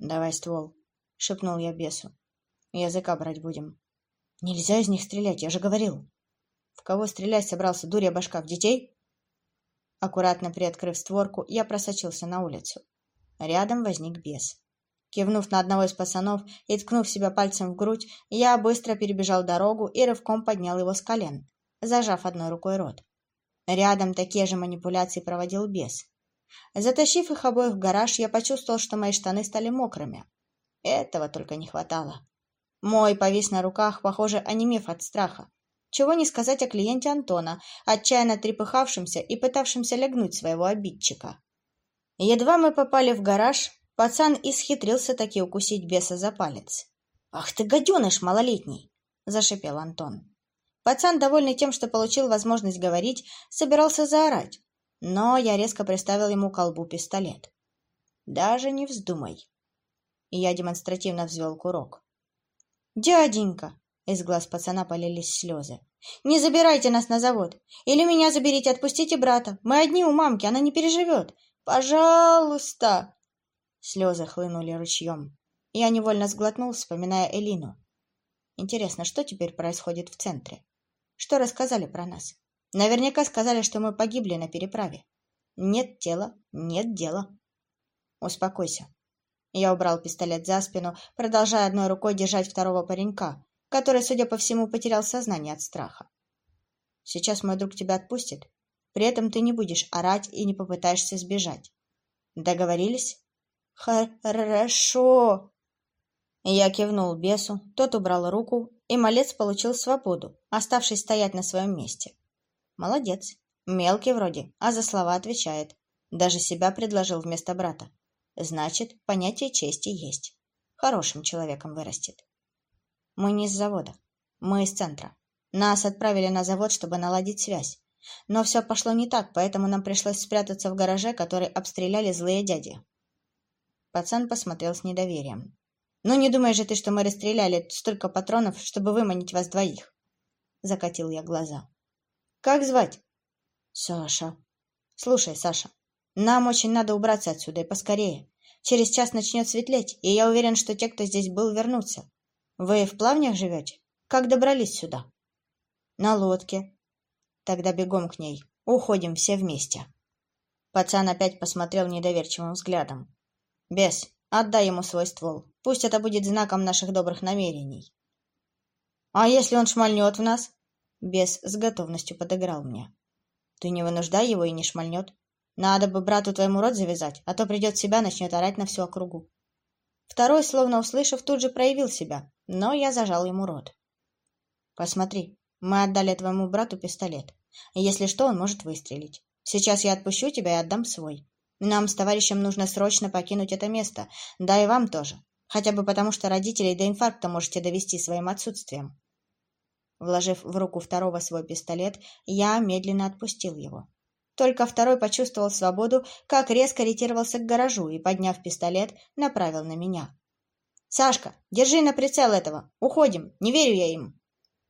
Давай ствол, шепнул я бесу. Языка брать будем. Нельзя из них стрелять, я же говорил. В кого стрелять собрался, дурья башка, в детей? Аккуратно приоткрыв створку, я просочился на улицу. Рядом возник бес. Кивнув на одного из пацанов и ткнув себя пальцем в грудь, я быстро перебежал дорогу и рывком поднял его с колен, зажав одной рукой рот. Рядом такие же манипуляции проводил бес. Затащив их обоих в гараж, я почувствовал, что мои штаны стали мокрыми. Этого только не хватало. Мой повис на руках, похоже, онемев от страха. Чего не сказать о клиенте Антона, отчаянно трепыхавшемся и пытавшемся лягнуть своего обидчика. Едва мы попали в гараж, пацан исхитрился таки укусить беса за палец. «Ах ты, гаденыш малолетний!» — зашипел Антон. Пацан, довольный тем, что получил возможность говорить, собирался заорать, но я резко приставил ему к колбу пистолет. «Даже не вздумай!» И я демонстративно взвел курок. «Дяденька!» Из глаз пацана полились слезы. «Не забирайте нас на завод! Или меня заберите, отпустите брата! Мы одни у мамки, она не переживет! Пожалуйста!» Слезы хлынули ручьем. Я невольно сглотнул, вспоминая Элину. Интересно, что теперь происходит в центре? Что рассказали про нас? Наверняка сказали, что мы погибли на переправе. Нет тела, нет дела. Успокойся. Я убрал пистолет за спину, продолжая одной рукой держать второго паренька, который, судя по всему, потерял сознание от страха. Сейчас мой друг тебя отпустит. При этом ты не будешь орать и не попытаешься сбежать. Договорились? Хорошо. Я кивнул бесу, тот убрал руку, и малец получил свободу, оставшись стоять на своем месте. Молодец. Мелкий вроде, а за слова отвечает. Даже себя предложил вместо брата. Значит, понятие чести есть. Хорошим человеком вырастет. Мы не из завода. Мы из центра. Нас отправили на завод, чтобы наладить связь. Но все пошло не так, поэтому нам пришлось спрятаться в гараже, который обстреляли злые дяди. Пацан посмотрел с недоверием. «Ну, не думаешь же ты, что мы расстреляли столько патронов, чтобы выманить вас двоих?» Закатил я глаза. «Как звать?» «Саша». «Слушай, Саша, нам очень надо убраться отсюда и поскорее. Через час начнет светлеть, и я уверен, что те, кто здесь был, вернутся. Вы в плавнях живете? Как добрались сюда? На лодке. Тогда бегом к ней. Уходим все вместе. Пацан опять посмотрел недоверчивым взглядом. Бес, отдай ему свой ствол. Пусть это будет знаком наших добрых намерений. А если он шмальнет в нас? Бес с готовностью подыграл мне. Ты не вынуждай его и не шмальнет. Надо бы брату твоему рот завязать, а то придет в себя, начнет орать на всю округу. Второй, словно услышав, тут же проявил себя, но я зажал ему рот. «Посмотри, мы отдали твоему брату пистолет. Если что, он может выстрелить. Сейчас я отпущу тебя и отдам свой. Нам с товарищем нужно срочно покинуть это место, да и вам тоже. Хотя бы потому, что родителей до инфаркта можете довести своим отсутствием». Вложив в руку второго свой пистолет, я медленно отпустил его. Только второй почувствовал свободу, как резко ретировался к гаражу и, подняв пистолет, направил на меня. «Сашка, держи на прицел этого! Уходим! Не верю я им!»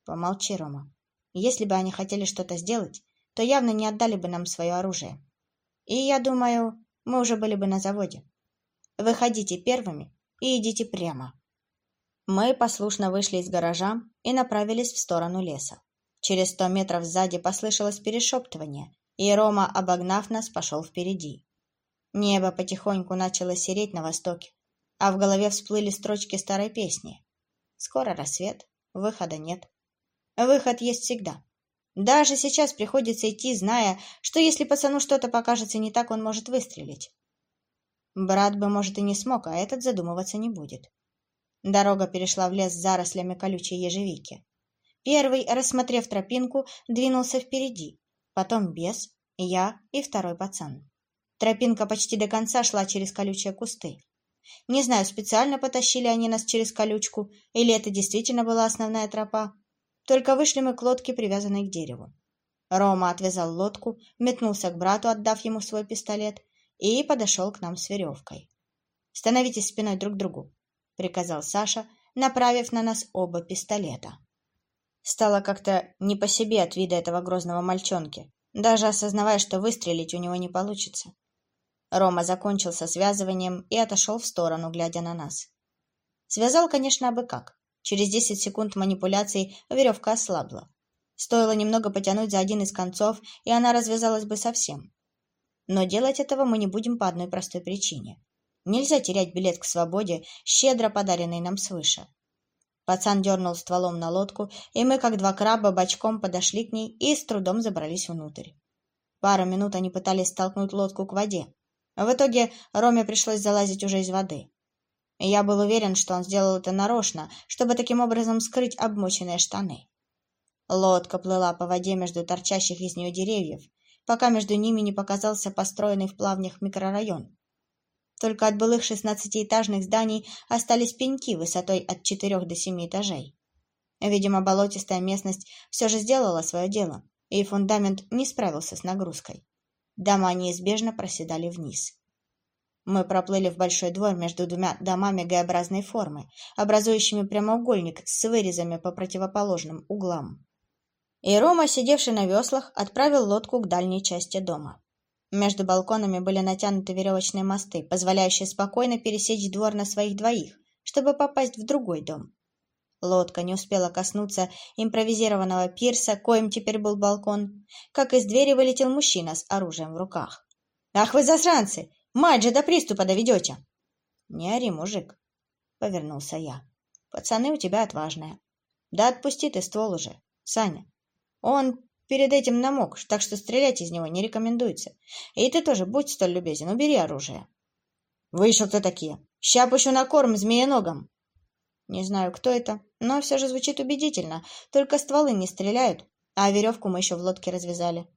«Помолчи, Рома. Если бы они хотели что-то сделать, то явно не отдали бы нам свое оружие. И я думаю, мы уже были бы на заводе. Выходите первыми и идите прямо». Мы послушно вышли из гаража и направились в сторону леса. Через сто метров сзади послышалось перешептывание, и Рома, обогнав нас, пошел впереди. Небо потихоньку начало сереть на востоке, а в голове всплыли строчки старой песни. Скоро рассвет, выхода нет. Выход есть всегда. Даже сейчас приходится идти, зная, что если пацану что-то покажется не так, он может выстрелить. Брат бы, может, и не смог, а этот задумываться не будет. Дорога перешла в лес с зарослями колючей ежевики. Первый, рассмотрев тропинку, двинулся впереди, потом бес, я и второй пацан. Тропинка почти до конца шла через колючие кусты. Не знаю, специально потащили они нас через колючку, или это действительно была основная тропа. Только вышли мы к лодке, привязанной к дереву. Рома отвязал лодку, метнулся к брату, отдав ему свой пистолет, и подошел к нам с веревкой. «Становитесь спиной друг к другу», — приказал Саша, направив на нас оба пистолета. Стало как-то не по себе от вида этого грозного мальчонки, даже осознавая, что выстрелить у него не получится. Рома закончил со связыванием и отошел в сторону, глядя на нас. Связал, конечно, абы как. Через десять секунд манипуляций веревка ослабла. Стоило немного потянуть за один из концов, и она развязалась бы совсем. Но делать этого мы не будем по одной простой причине. Нельзя терять билет к свободе, щедро подаренный нам свыше. Пацан дернул стволом на лодку, и мы, как два краба, бочком подошли к ней и с трудом забрались внутрь. Пару минут они пытались столкнуть лодку к воде. В итоге Роме пришлось залазить уже из воды. Я был уверен, что он сделал это нарочно, чтобы таким образом скрыть обмоченные штаны. Лодка плыла по воде между торчащих из нее деревьев, пока между ними не показался построенный в плавнях микрорайон. Только от былых шестнадцатиэтажных зданий остались пеньки высотой от четырех до семи этажей. Видимо, болотистая местность все же сделала свое дело, и фундамент не справился с нагрузкой. Дома неизбежно проседали вниз. Мы проплыли в большой двор между двумя домами Г-образной формы, образующими прямоугольник с вырезами по противоположным углам. И Рома, сидевший на веслах, отправил лодку к дальней части дома. Между балконами были натянуты веревочные мосты, позволяющие спокойно пересечь двор на своих двоих, чтобы попасть в другой дом. Лодка не успела коснуться импровизированного пирса, коим теперь был балкон, как из двери вылетел мужчина с оружием в руках. «Ах вы засранцы! Мать же до приступа доведете!» «Не ори, мужик!» — повернулся я. «Пацаны у тебя отважные. Да отпусти ты ствол уже, Саня. Он перед этим намок, так что стрелять из него не рекомендуется. И ты тоже будь столь любезен, убери оружие». «Вы еще кто такие? Ща пущу на корм змееногом!» Не знаю, кто это, но все же звучит убедительно. Только стволы не стреляют, а веревку мы еще в лодке развязали.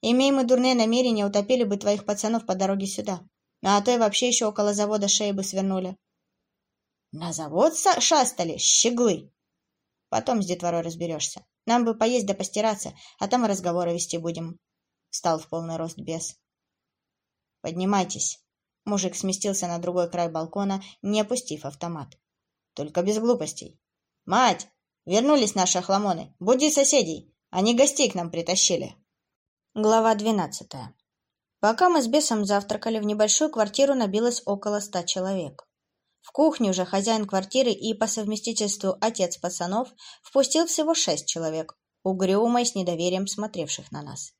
Имеем мы дурные намерения, утопили бы твоих пацанов по дороге сюда. А то и вообще еще около завода шеи бы свернули. На завод шастали, щеглы. Потом с детворой разберешься. Нам бы поесть да постираться, а там разговоры вести будем. Встал в полный рост бес. Поднимайтесь. Мужик сместился на другой край балкона, не опустив автомат. Только без глупостей. Мать! Вернулись наши охламоны. Буди соседей. Они гостей к нам притащили. Глава двенадцатая. Пока мы с бесом завтракали, в небольшую квартиру набилось около ста человек. В кухню же хозяин квартиры и по совместительству отец пацанов впустил всего шесть человек, угрюмо и с недоверием смотревших на нас.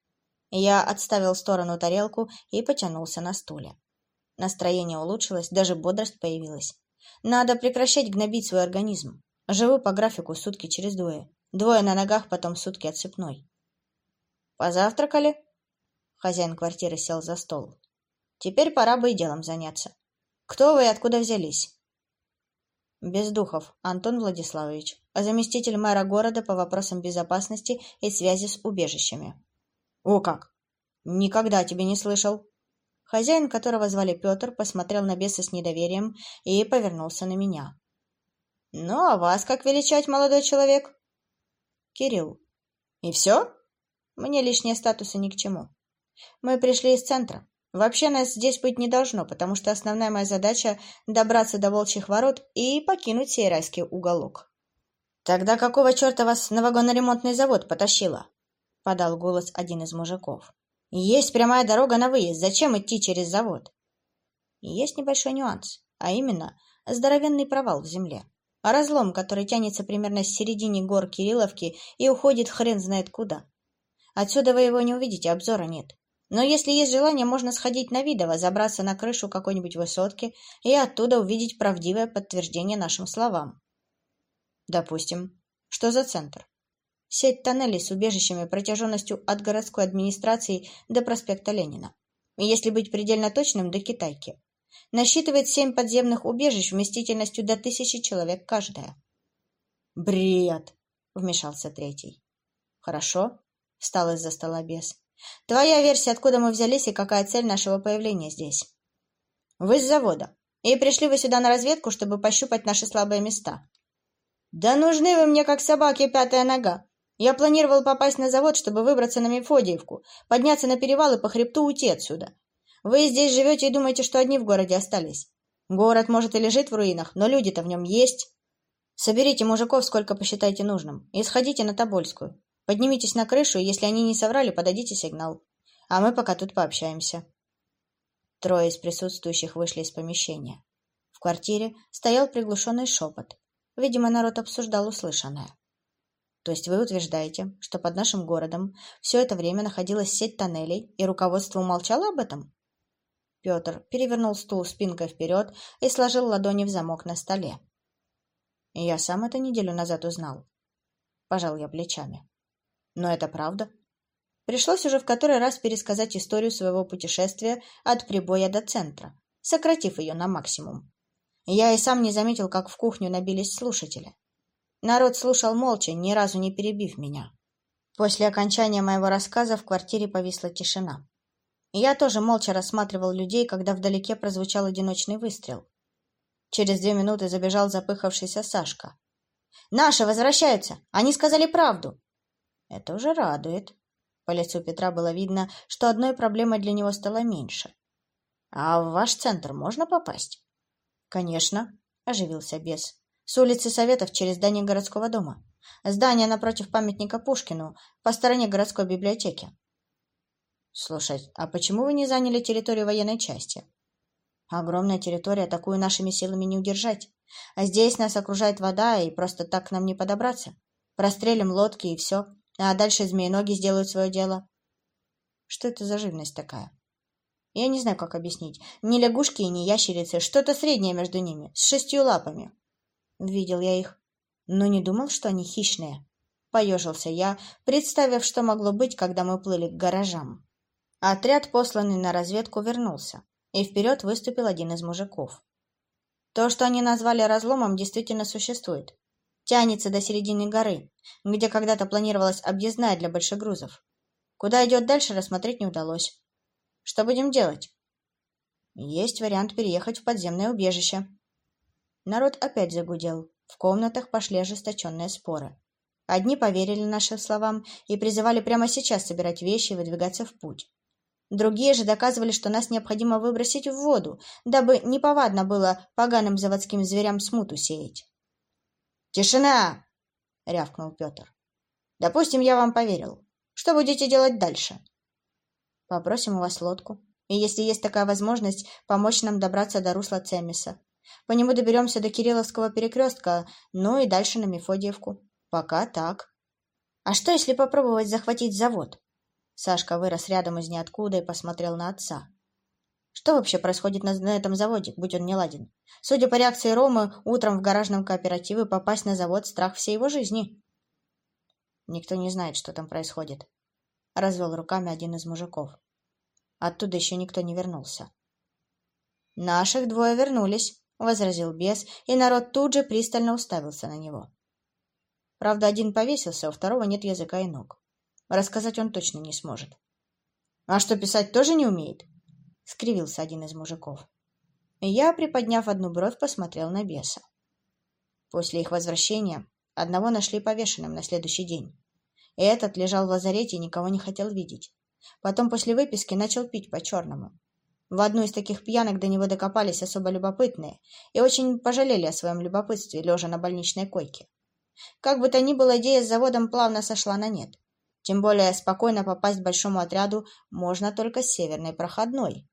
Я отставил в сторону тарелку и потянулся на стуле. Настроение улучшилось, даже бодрость появилась. Надо прекращать гнобить свой организм. Живу по графику сутки через двое. Двое на ногах, потом сутки отсыпной. «Позавтракали?» Хозяин квартиры сел за стол. «Теперь пора бы и делом заняться. Кто вы и откуда взялись?» Бездухов Антон Владиславович, заместитель мэра города по вопросам безопасности и связи с убежищами. «О как! Никогда тебе не слышал!» Хозяин, которого звали Петр, посмотрел на беса с недоверием и повернулся на меня. «Ну, а вас как величать, молодой человек?» «Кирилл». «И все?» Мне лишние статусы ни к чему. Мы пришли из центра. Вообще нас здесь быть не должно, потому что основная моя задача — добраться до Волчьих ворот и покинуть сей райский уголок. «Тогда какого черта вас на вагоноремонтный завод потащило?» — подал голос один из мужиков. «Есть прямая дорога на выезд. Зачем идти через завод?» Есть небольшой нюанс, а именно здоровенный провал в земле. Разлом, который тянется примерно с середины гор Кирилловки и уходит хрен знает куда. Отсюда вы его не увидите, обзора нет. Но если есть желание, можно сходить на Видово, забраться на крышу какой-нибудь высотки и оттуда увидеть правдивое подтверждение нашим словам. Допустим. Что за центр? Сеть тоннелей с убежищами протяженностью от городской администрации до проспекта Ленина. Если быть предельно точным, до Китайки. Насчитывает семь подземных убежищ вместительностью до тысячи человек каждая. «Бред!» — вмешался третий. «Хорошо встал из-за стола бес. Твоя версия, откуда мы взялись и какая цель нашего появления здесь? Вы с завода. И пришли вы сюда на разведку, чтобы пощупать наши слабые места. Да нужны вы мне, как собаке, пятая нога. Я планировал попасть на завод, чтобы выбраться на Мефодиевку, подняться на перевал и по хребту уйти отсюда. Вы здесь живете и думаете, что одни в городе остались. Город, может, и лежит в руинах, но люди-то в нем есть. Соберите мужиков, сколько посчитаете нужным, и сходите на Тобольскую. Поднимитесь на крышу, и если они не соврали, подадите сигнал. А мы пока тут пообщаемся. Трое из присутствующих вышли из помещения. В квартире стоял приглушенный шепот. Видимо, народ обсуждал услышанное. То есть вы утверждаете, что под нашим городом все это время находилась сеть тоннелей, и руководство умолчало об этом? Петр перевернул стул спинкой вперед и сложил ладони в замок на столе. Я сам это неделю назад узнал. Пожал я плечами. Но это правда. Пришлось уже в который раз пересказать историю своего путешествия от прибоя до центра, сократив ее на максимум. Я и сам не заметил, как в кухню набились слушатели. Народ слушал молча, ни разу не перебив меня. После окончания моего рассказа в квартире повисла тишина. Я тоже молча рассматривал людей, когда вдалеке прозвучал одиночный выстрел. Через две минуты забежал запыхавшийся Сашка. «Наши возвращаются! Они сказали правду!» «Это уже радует». По лицу Петра было видно, что одной проблемой для него стало меньше. «А в ваш центр можно попасть?» «Конечно», — оживился бес. С улицы Советов через здание городского дома. Здание напротив памятника Пушкину, по стороне городской библиотеки. Слушай, а почему вы не заняли территорию военной части? Огромная территория, такую нашими силами не удержать. А здесь нас окружает вода, и просто так к нам не подобраться. Прострелим лодки и все. А дальше змеи-ноги сделают свое дело. Что это за живность такая? Я не знаю, как объяснить. Ни лягушки и ни ящерицы, что-то среднее между ними, с шестью лапами. Видел я их, но не думал, что они хищные. Поежился я, представив, что могло быть, когда мы плыли к гаражам. Отряд, посланный на разведку, вернулся, и вперед выступил один из мужиков. То, что они назвали разломом, действительно существует. Тянется до середины горы, где когда-то планировалась объездная для больших грузов. Куда идет дальше, рассмотреть не удалось. Что будем делать? Есть вариант переехать в подземное убежище, Народ опять загудел. В комнатах пошли ожесточенные споры. Одни поверили нашим словам и призывали прямо сейчас собирать вещи и выдвигаться в путь. Другие же доказывали, что нас необходимо выбросить в воду, дабы неповадно было поганым заводским зверям смуту сеять. «Тишина!» — рявкнул Петр. «Допустим, я вам поверил. Что будете делать дальше?» «Попросим у вас лодку, и, если есть такая возможность, помочь нам добраться до русла Цемиса. По нему доберемся до Кирилловского перекрестка, ну и дальше на Мефодиевку. Пока так. А что, если попробовать захватить завод? Сашка вырос рядом из ниоткуда и посмотрел на отца. Что вообще происходит на, на этом заводе, будь он не ладен? Судя по реакции Ромы, утром в гаражном кооперативе попасть на завод – страх всей его жизни. Никто не знает, что там происходит. Развел руками один из мужиков. Оттуда еще никто не вернулся. Наших двое вернулись, возразил бес, и народ тут же пристально уставился на него. Правда, один повесился, у второго нет языка и ног. Рассказать он точно не сможет. — А что, писать тоже не умеет? — скривился один из мужиков. Я, приподняв одну бровь, посмотрел на беса. После их возвращения одного нашли повешенным на следующий день. И этот лежал в лазарете и никого не хотел видеть. Потом после выписки начал пить по-черному. В одну из таких пьянок до него докопались особо любопытные и очень пожалели о своем любопытстве, лежа на больничной койке. Как бы то ни было, идея с заводом плавно сошла на нет. Тем более спокойно попасть большому отряду можно только с северной проходной.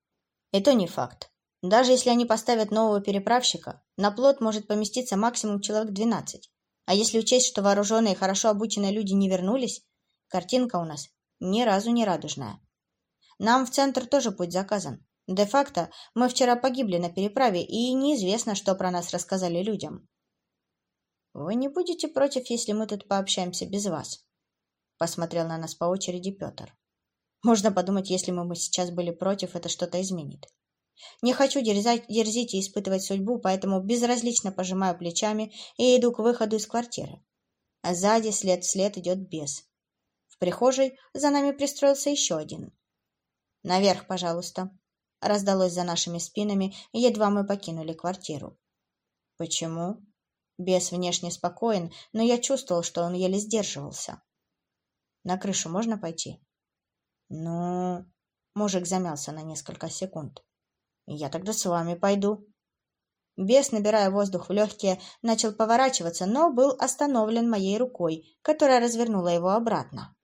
И то не факт. Даже если они поставят нового переправщика, на плот может поместиться максимум человек 12. А если учесть, что вооруженные и хорошо обученные люди не вернулись, картинка у нас ни разу не радужная. Нам в центр тоже путь заказан. Де-факто мы вчера погибли на переправе, и неизвестно, что про нас рассказали людям. Вы не будете против, если мы тут пообщаемся без вас? Посмотрел на нас по очереди Петр. Можно подумать, если мы сейчас были против, это что-то изменит. Не хочу дерзать, дерзить и испытывать судьбу, поэтому безразлично пожимаю плечами и иду к выходу из квартиры. А сзади след вслед идет бес. В прихожей за нами пристроился еще один. «Наверх, пожалуйста», раздалось за нашими спинами, едва мы покинули квартиру. Почему? Бес внешне спокоен, но я чувствовал, что он еле сдерживался. На крышу можно пойти? Ну, мужик замялся на несколько секунд. Я тогда с вами пойду. Бес, набирая воздух в легкие, начал поворачиваться, но был остановлен моей рукой, которая развернула его обратно.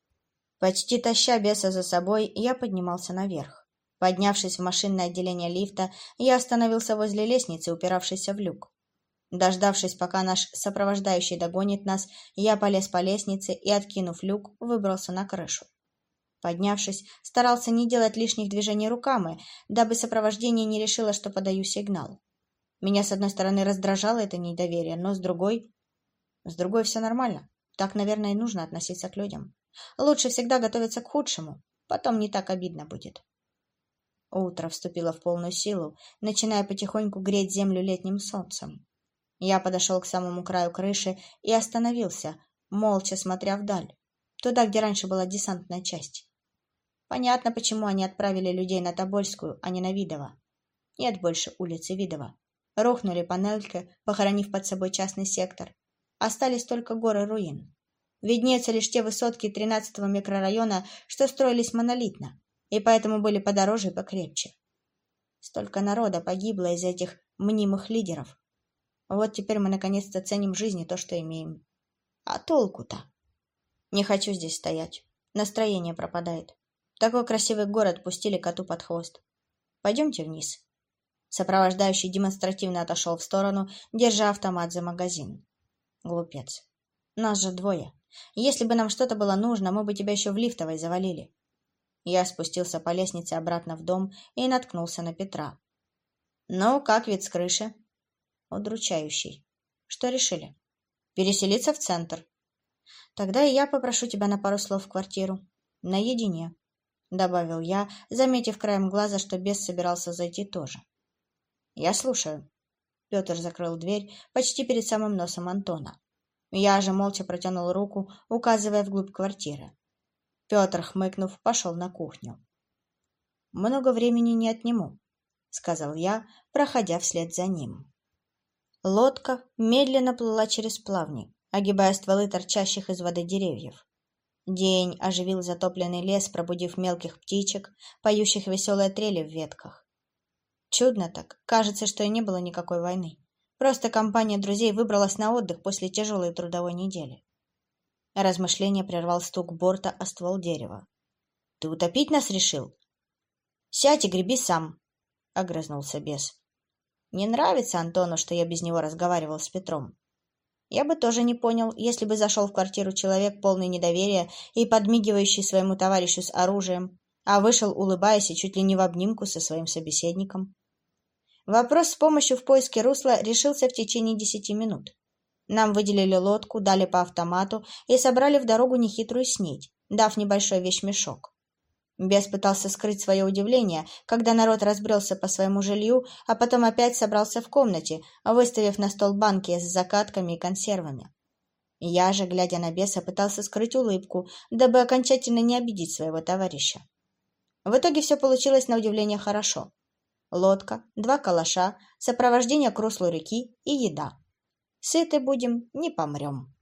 Почти таща беса за собой, я поднимался наверх. Поднявшись в машинное отделение лифта, я остановился возле лестницы, упиравшейся в люк. Дождавшись, пока наш сопровождающий догонит нас, я полез по лестнице и, откинув люк, выбрался на крышу. Поднявшись, старался не делать лишних движений руками, дабы сопровождение не решило, что подаю сигнал. Меня, с одной стороны, раздражало это недоверие, но с другой... С другой все нормально. Так, наверное, и нужно относиться к людям. Лучше всегда готовиться к худшему, потом не так обидно будет. Утро вступило в полную силу, начиная потихоньку греть землю летним солнцем. Я подошел к самому краю крыши и остановился, молча смотря вдаль, туда, где раньше была десантная часть. Понятно, почему они отправили людей на Тобольскую, а не на Видово. Нет больше улицы Видова. Рухнули панельки, похоронив под собой частный сектор. Остались только горы руин. Виднеются лишь те высотки 13-го микрорайона, что строились монолитно, и поэтому были подороже и покрепче. Столько народа погибло из этих мнимых лидеров. Вот теперь мы наконец-то ценим жизни то, что имеем. А толку-то? Не хочу здесь стоять. Настроение пропадает. Такой красивый город пустили коту под хвост. Пойдемте вниз. Сопровождающий демонстративно отошел в сторону, держа автомат за магазин. Глупец. Нас же двое. Если бы нам что-то было нужно, мы бы тебя еще в лифтовой завалили. Я спустился по лестнице обратно в дом и наткнулся на Петра. «Ну, как вид с крыши?» «Удручающий. Что решили?» «Переселиться в центр». «Тогда и я попрошу тебя на пару слов в квартиру. Наедине», — добавил я, заметив краем глаза, что бес собирался зайти тоже. «Я слушаю». Петр закрыл дверь почти перед самым носом Антона. Я же молча протянул руку, указывая вглубь квартиры. Петр, хмыкнув, пошел на кухню. «Много времени не отниму», — сказал я, проходя вслед за ним. Лодка медленно плыла через плавни, огибая стволы торчащих из воды деревьев. День оживил затопленный лес, пробудив мелких птичек, поющих веселые трели в ветках. Чудно так, кажется, что и не было никакой войны. Просто компания друзей выбралась на отдых после тяжелой трудовой недели. Размышление прервал стук борта о ствол дерева. — Ты утопить нас решил? — Сядь и греби сам, — огрызнулся бес. Не нравится Антону, что я без него разговаривал с Петром. Я бы тоже не понял, если бы зашел в квартиру человек, полный недоверия и подмигивающий своему товарищу с оружием, а вышел, улыбаясь и чуть ли не в обнимку со своим собеседником. Вопрос с помощью в поиске русла решился в течение десяти минут. Нам выделили лодку, дали по автомату и собрали в дорогу нехитрую снедь, дав небольшой вещмешок. Бес пытался скрыть свое удивление, когда народ разбрелся по своему жилью, а потом опять собрался в комнате, выставив на стол банки с закатками и консервами. Я же, глядя на беса, пытался скрыть улыбку, дабы окончательно не обидеть своего товарища. В итоге все получилось на удивление хорошо лодка, два калаша, сопровождение к руслу реки и еда. Сыты будем, не помрем.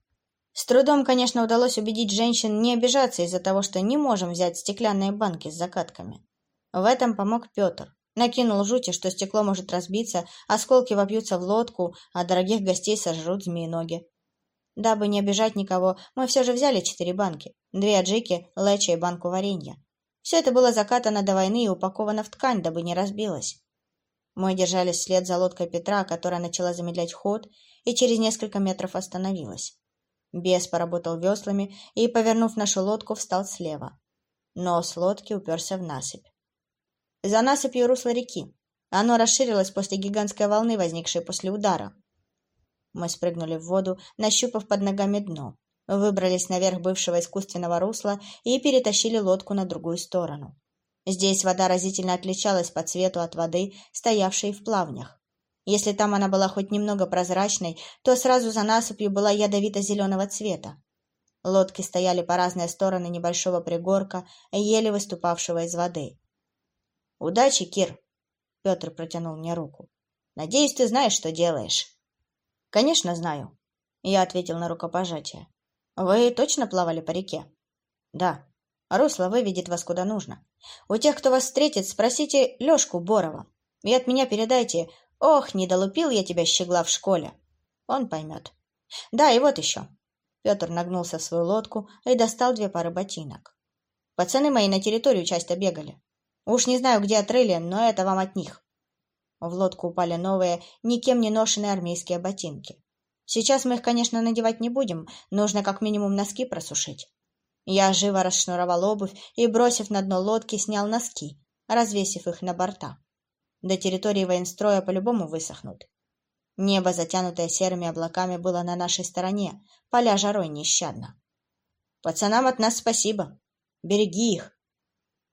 С трудом, конечно, удалось убедить женщин не обижаться из-за того, что не можем взять стеклянные банки с закатками. В этом помог Петр. Накинул жути, что стекло может разбиться, осколки вопьются в лодку, а дорогих гостей сожрут змеи-ноги. Дабы не обижать никого, мы все же взяли четыре банки. Две аджики, леча и банку варенья. Все это было закатано до войны и упаковано в ткань, дабы не разбилось. Мы держались вслед за лодкой Петра, которая начала замедлять ход и через несколько метров остановилась. Бес поработал веслами и, повернув нашу лодку, встал слева. Нос лодки уперся в насыпь. За насыпью русло реки. Оно расширилось после гигантской волны, возникшей после удара. Мы спрыгнули в воду, нащупав под ногами дно выбрались наверх бывшего искусственного русла и перетащили лодку на другую сторону. Здесь вода разительно отличалась по цвету от воды, стоявшей в плавнях. Если там она была хоть немного прозрачной, то сразу за насыпью была ядовито-зеленого цвета. Лодки стояли по разные стороны небольшого пригорка, еле выступавшего из воды. «Удачи, Кир!» — Петр протянул мне руку. «Надеюсь, ты знаешь, что делаешь». «Конечно знаю», — я ответил на рукопожатие. Вы точно плавали по реке? Да. Русло выведет вас куда нужно. У тех, кто вас встретит, спросите Лешку Борова. И от меня передайте «Ох, не долупил я тебя, щегла, в школе». Он поймет. Да, и вот еще. Петр нагнулся в свою лодку и достал две пары ботинок. Пацаны мои на территорию часто бегали. Уж не знаю, где отрыли, но это вам от них. В лодку упали новые, никем не ношенные армейские ботинки. Сейчас мы их, конечно, надевать не будем, нужно как минимум носки просушить. Я живо расшнуровал обувь и, бросив на дно лодки, снял носки, развесив их на борта. До территории военстроя по-любому высохнут. Небо, затянутое серыми облаками, было на нашей стороне, поля жарой нещадно. Пацанам от нас спасибо. Береги их.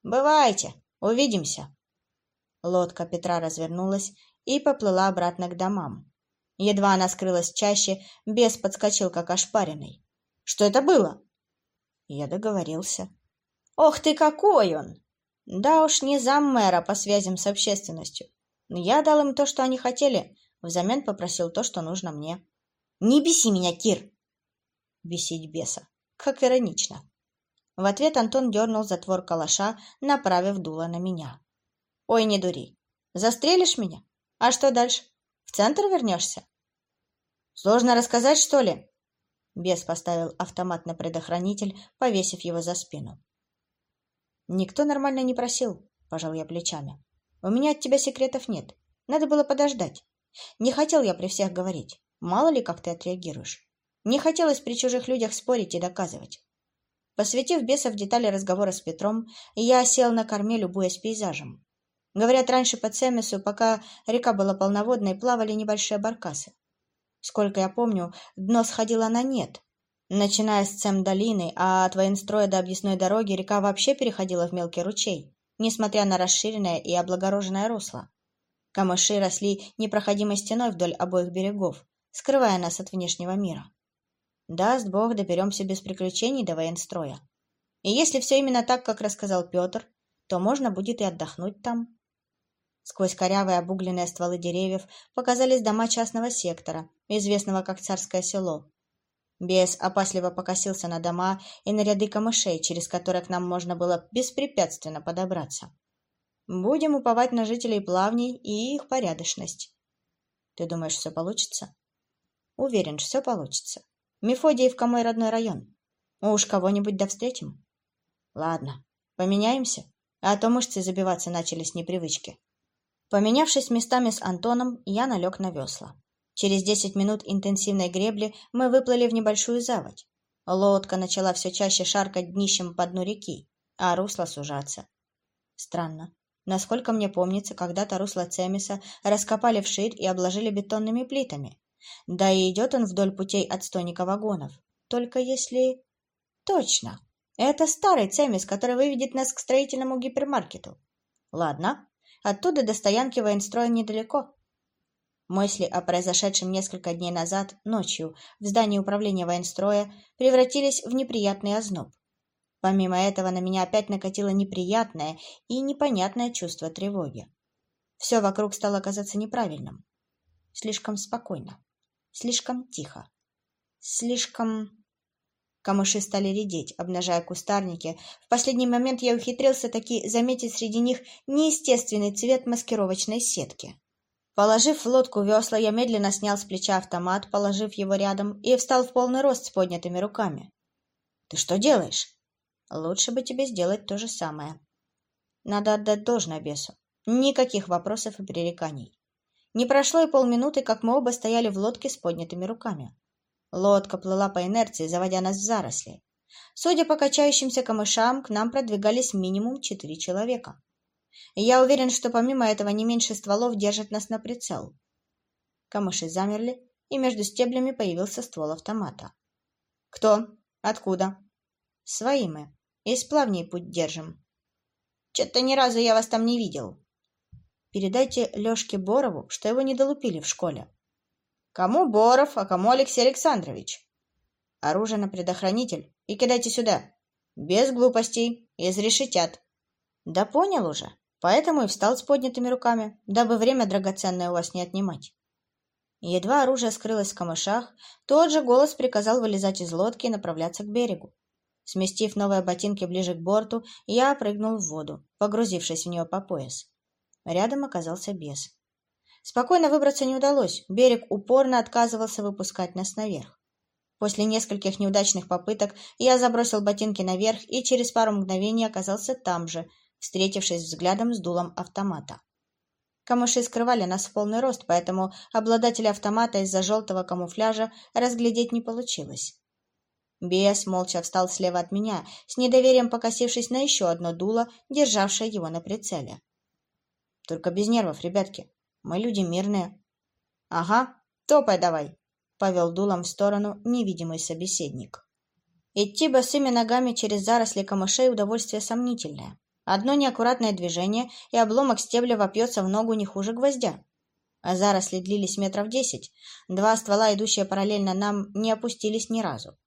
Бывайте, увидимся. Лодка Петра развернулась и поплыла обратно к домам. Едва она скрылась чаще, бес подскочил, как ошпаренный. «Что это было?» Я договорился. «Ох ты какой он!» «Да уж не зам мэра по связям с общественностью. Я дал им то, что они хотели, взамен попросил то, что нужно мне». «Не беси меня, Кир!» Бесить беса. Как иронично. В ответ Антон дернул затвор калаша, направив дуло на меня. «Ой, не дури. Застрелишь меня? А что дальше? В центр вернешься?» «Сложно рассказать, что ли?» Бес поставил автомат на предохранитель, повесив его за спину. «Никто нормально не просил», — пожал я плечами. «У меня от тебя секретов нет. Надо было подождать. Не хотел я при всех говорить. Мало ли, как ты отреагируешь. Не хотелось при чужих людях спорить и доказывать. Посвятив беса в детали разговора с Петром, я сел на корме, любуясь пейзажем. Говорят, раньше по Цемесу, пока река была полноводной, плавали небольшие баркасы. Сколько я помню, дно сходило на нет. Начиная с Цем-долины, а от военстроя до объездной дороги река вообще переходила в мелкий ручей, несмотря на расширенное и облагороженное русло. Камыши росли непроходимой стеной вдоль обоих берегов, скрывая нас от внешнего мира. Даст Бог, доберемся без приключений до военстроя. И если все именно так, как рассказал Петр, то можно будет и отдохнуть там. Сквозь корявые обугленные стволы деревьев показались дома частного сектора, известного как Царское село. Бес опасливо покосился на дома и на ряды камышей, через которые к нам можно было беспрепятственно подобраться. Будем уповать на жителей плавней и их порядочность. Ты думаешь, все получится? Уверен, все получится. Мефодиевка мой родной район. Уж кого-нибудь да встретим. Ладно, поменяемся, а то мышцы забиваться начали с непривычки. Поменявшись местами с Антоном, я налег на весла. Через десять минут интенсивной гребли мы выплыли в небольшую заводь. Лодка начала все чаще шаркать днищем по дну реки, а русло сужаться. Странно. Насколько мне помнится, когда-то русло Цемиса раскопали вширь и обложили бетонными плитами, да и идет он вдоль путей отстойника вагонов. Только если... Точно. Это старый Цемис, который выведет нас к строительному гипермаркету. Ладно. Оттуда до стоянки военстроя недалеко. Мысли о произошедшем несколько дней назад, ночью, в здании управления военстроя, превратились в неприятный озноб. Помимо этого на меня опять накатило неприятное и непонятное чувство тревоги. Все вокруг стало казаться неправильным. Слишком спокойно. Слишком тихо. Слишком... Камыши стали редеть, обнажая кустарники. В последний момент я ухитрился таки заметить среди них неестественный цвет маскировочной сетки. Положив в лодку весла, я медленно снял с плеча автомат, положив его рядом, и встал в полный рост с поднятыми руками. «Ты что делаешь?» «Лучше бы тебе сделать то же самое». Надо отдать должное бесу. Никаких вопросов и пререканий. Не прошло и полминуты, как мы оба стояли в лодке с поднятыми руками. Лодка плыла по инерции, заводя нас в заросли. Судя по качающимся камышам, к нам продвигались минимум четыре человека. Я уверен, что помимо этого не меньше стволов держат нас на прицел. Камыши замерли, и между стеблями появился ствол автомата. «Кто? Откуда?» «Свои мы. Из плавней путь держим». «Че-то ни разу я вас там не видел», Передайте Лешке Борову, что его не долупили в школе. Кому Боров, а кому Алексей Александрович? Оружие на предохранитель и кидайте сюда. Без глупостей. Изрешетят. Да понял уже. Поэтому и встал с поднятыми руками, дабы время драгоценное у вас не отнимать. Едва оружие скрылось в камышах, тот же голос приказал вылезать из лодки и направляться к берегу. Сместив новые ботинки ближе к борту, я прыгнул в воду, погрузившись в нее по пояс. Рядом оказался бес. Спокойно выбраться не удалось, берег упорно отказывался выпускать нас наверх. После нескольких неудачных попыток я забросил ботинки наверх и через пару мгновений оказался там же, встретившись взглядом с дулом автомата. Камыши скрывали нас в полный рост, поэтому обладателя автомата из-за желтого камуфляжа разглядеть не получилось. Бес молча встал слева от меня, с недоверием покосившись на еще одно дуло, державшее его на прицеле. «Только без нервов, ребятки. Мы люди мирные». «Ага, топай давай», — повел дулом в сторону невидимый собеседник. Идти босыми ногами через заросли камышей удовольствие сомнительное. Одно неаккуратное движение, и обломок стебля вопьется в ногу не хуже гвоздя. А заросли длились метров десять. Два ствола, идущие параллельно нам, не опустились ни разу.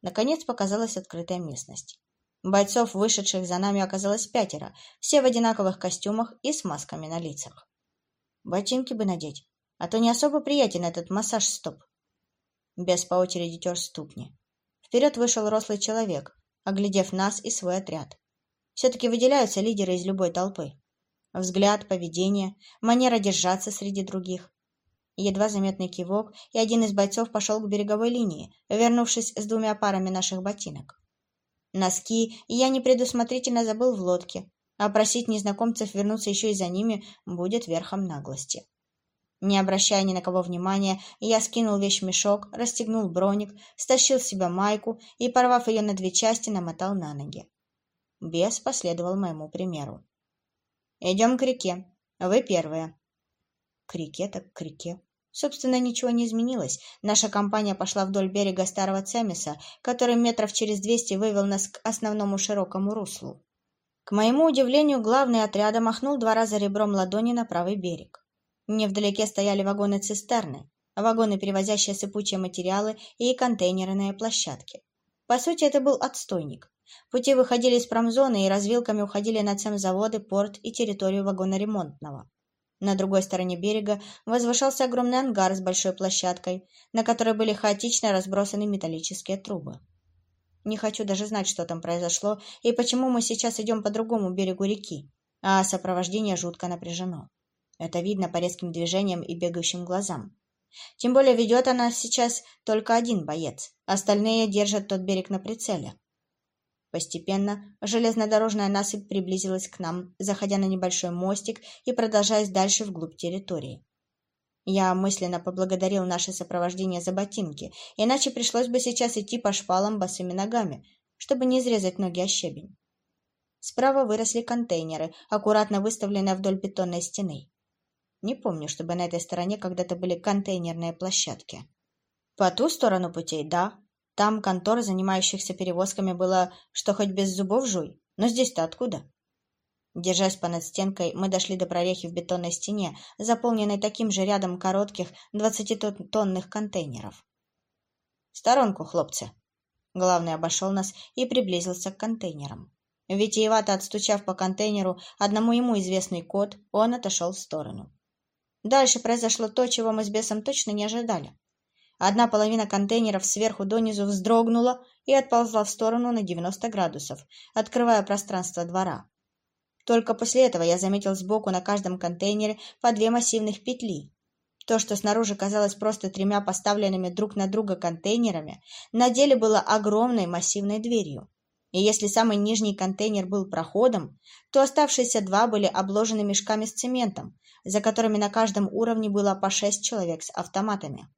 Наконец показалась открытая местность. Бойцов, вышедших за нами, оказалось пятеро, все в одинаковых костюмах и с масками на лицах. Ботинки бы надеть, а то не особо приятен этот массаж стоп. Без по очереди тер ступни. Вперед вышел рослый человек, оглядев нас и свой отряд. Все-таки выделяются лидеры из любой толпы. Взгляд, поведение, манера держаться среди других. Едва заметный кивок, и один из бойцов пошел к береговой линии, вернувшись с двумя парами наших ботинок. Носки я непредусмотрительно забыл в лодке, а просить незнакомцев вернуться еще и за ними будет верхом наглости. Не обращая ни на кого внимания, я скинул вещмешок, расстегнул броник, стащил с себя майку и, порвав ее на две части, намотал на ноги. Бес последовал моему примеру. «Идем к реке. Вы первые». К реке так к реке. Собственно, ничего не изменилось. Наша компания пошла вдоль берега старого Цемиса, который метров через двести вывел нас к основному широкому руслу. К моему удивлению, главный отряда махнул два раза ребром ладони на правый берег. Невдалеке стояли вагоны-цистерны, вагоны, перевозящие сыпучие материалы и контейнерные площадки. По сути, это был отстойник. Пути выходили из промзоны и развилками уходили на цемзаводы, порт и территорию вагоноремонтного. На другой стороне берега возвышался огромный ангар с большой площадкой, на которой были хаотично разбросаны металлические трубы. Не хочу даже знать, что там произошло и почему мы сейчас идем по другому берегу реки, а сопровождение жутко напряжено. Это видно по резким движениям и бегающим глазам. Тем более ведет она сейчас только один боец, остальные держат тот берег на прицеле. Постепенно железнодорожная насыпь приблизилась к нам, заходя на небольшой мостик и продолжаясь дальше вглубь территории. Я мысленно поблагодарил наше сопровождение за ботинки, иначе пришлось бы сейчас идти по шпалам босыми ногами, чтобы не изрезать ноги о щебень. Справа выросли контейнеры, аккуратно выставленные вдоль бетонной стены. Не помню, чтобы на этой стороне когда-то были контейнерные площадки. По ту сторону путей – да, там контор, занимающихся перевозками, было, что хоть без зубов жуй. Но здесь-то откуда? Держась понад стенкой, мы дошли до прорехи в бетонной стене, заполненной таким же рядом коротких двадцатитонных контейнеров. «В сторонку, хлопцы!» Главный обошел нас и приблизился к контейнерам. Витиевато отстучав по контейнеру одному ему известный код, он отошел в сторону. Дальше произошло то, чего мы с бесом точно не ожидали. Одна половина контейнеров сверху донизу вздрогнула и отползла в сторону на 90 градусов, открывая пространство двора. Только после этого я заметил сбоку на каждом контейнере по две массивных петли. То, что снаружи казалось просто тремя поставленными друг на друга контейнерами, на деле было огромной массивной дверью. И если самый нижний контейнер был проходом, то оставшиеся два были обложены мешками с цементом, за которыми на каждом уровне было по шесть человек с автоматами.